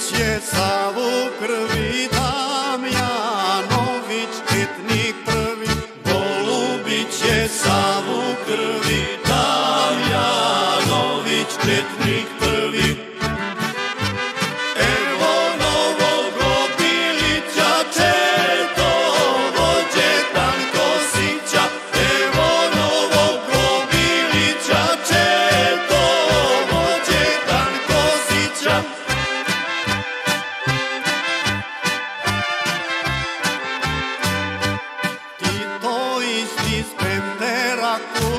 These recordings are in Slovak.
Noviće, Savu krvi, Damjanović, Četnik prvi. Golubiće, Savu krvi, Damjanović, Četnik aku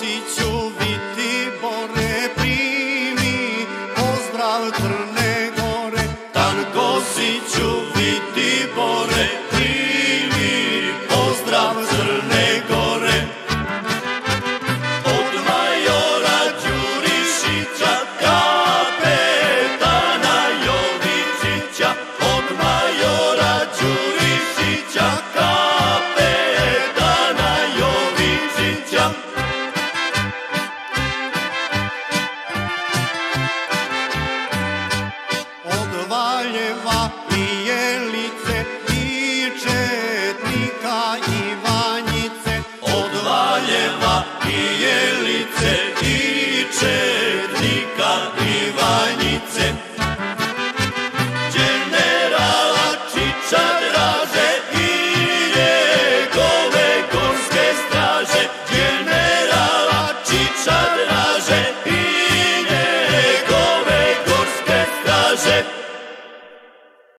Josiću vi ti bore primi pozdrav trne Ivanice,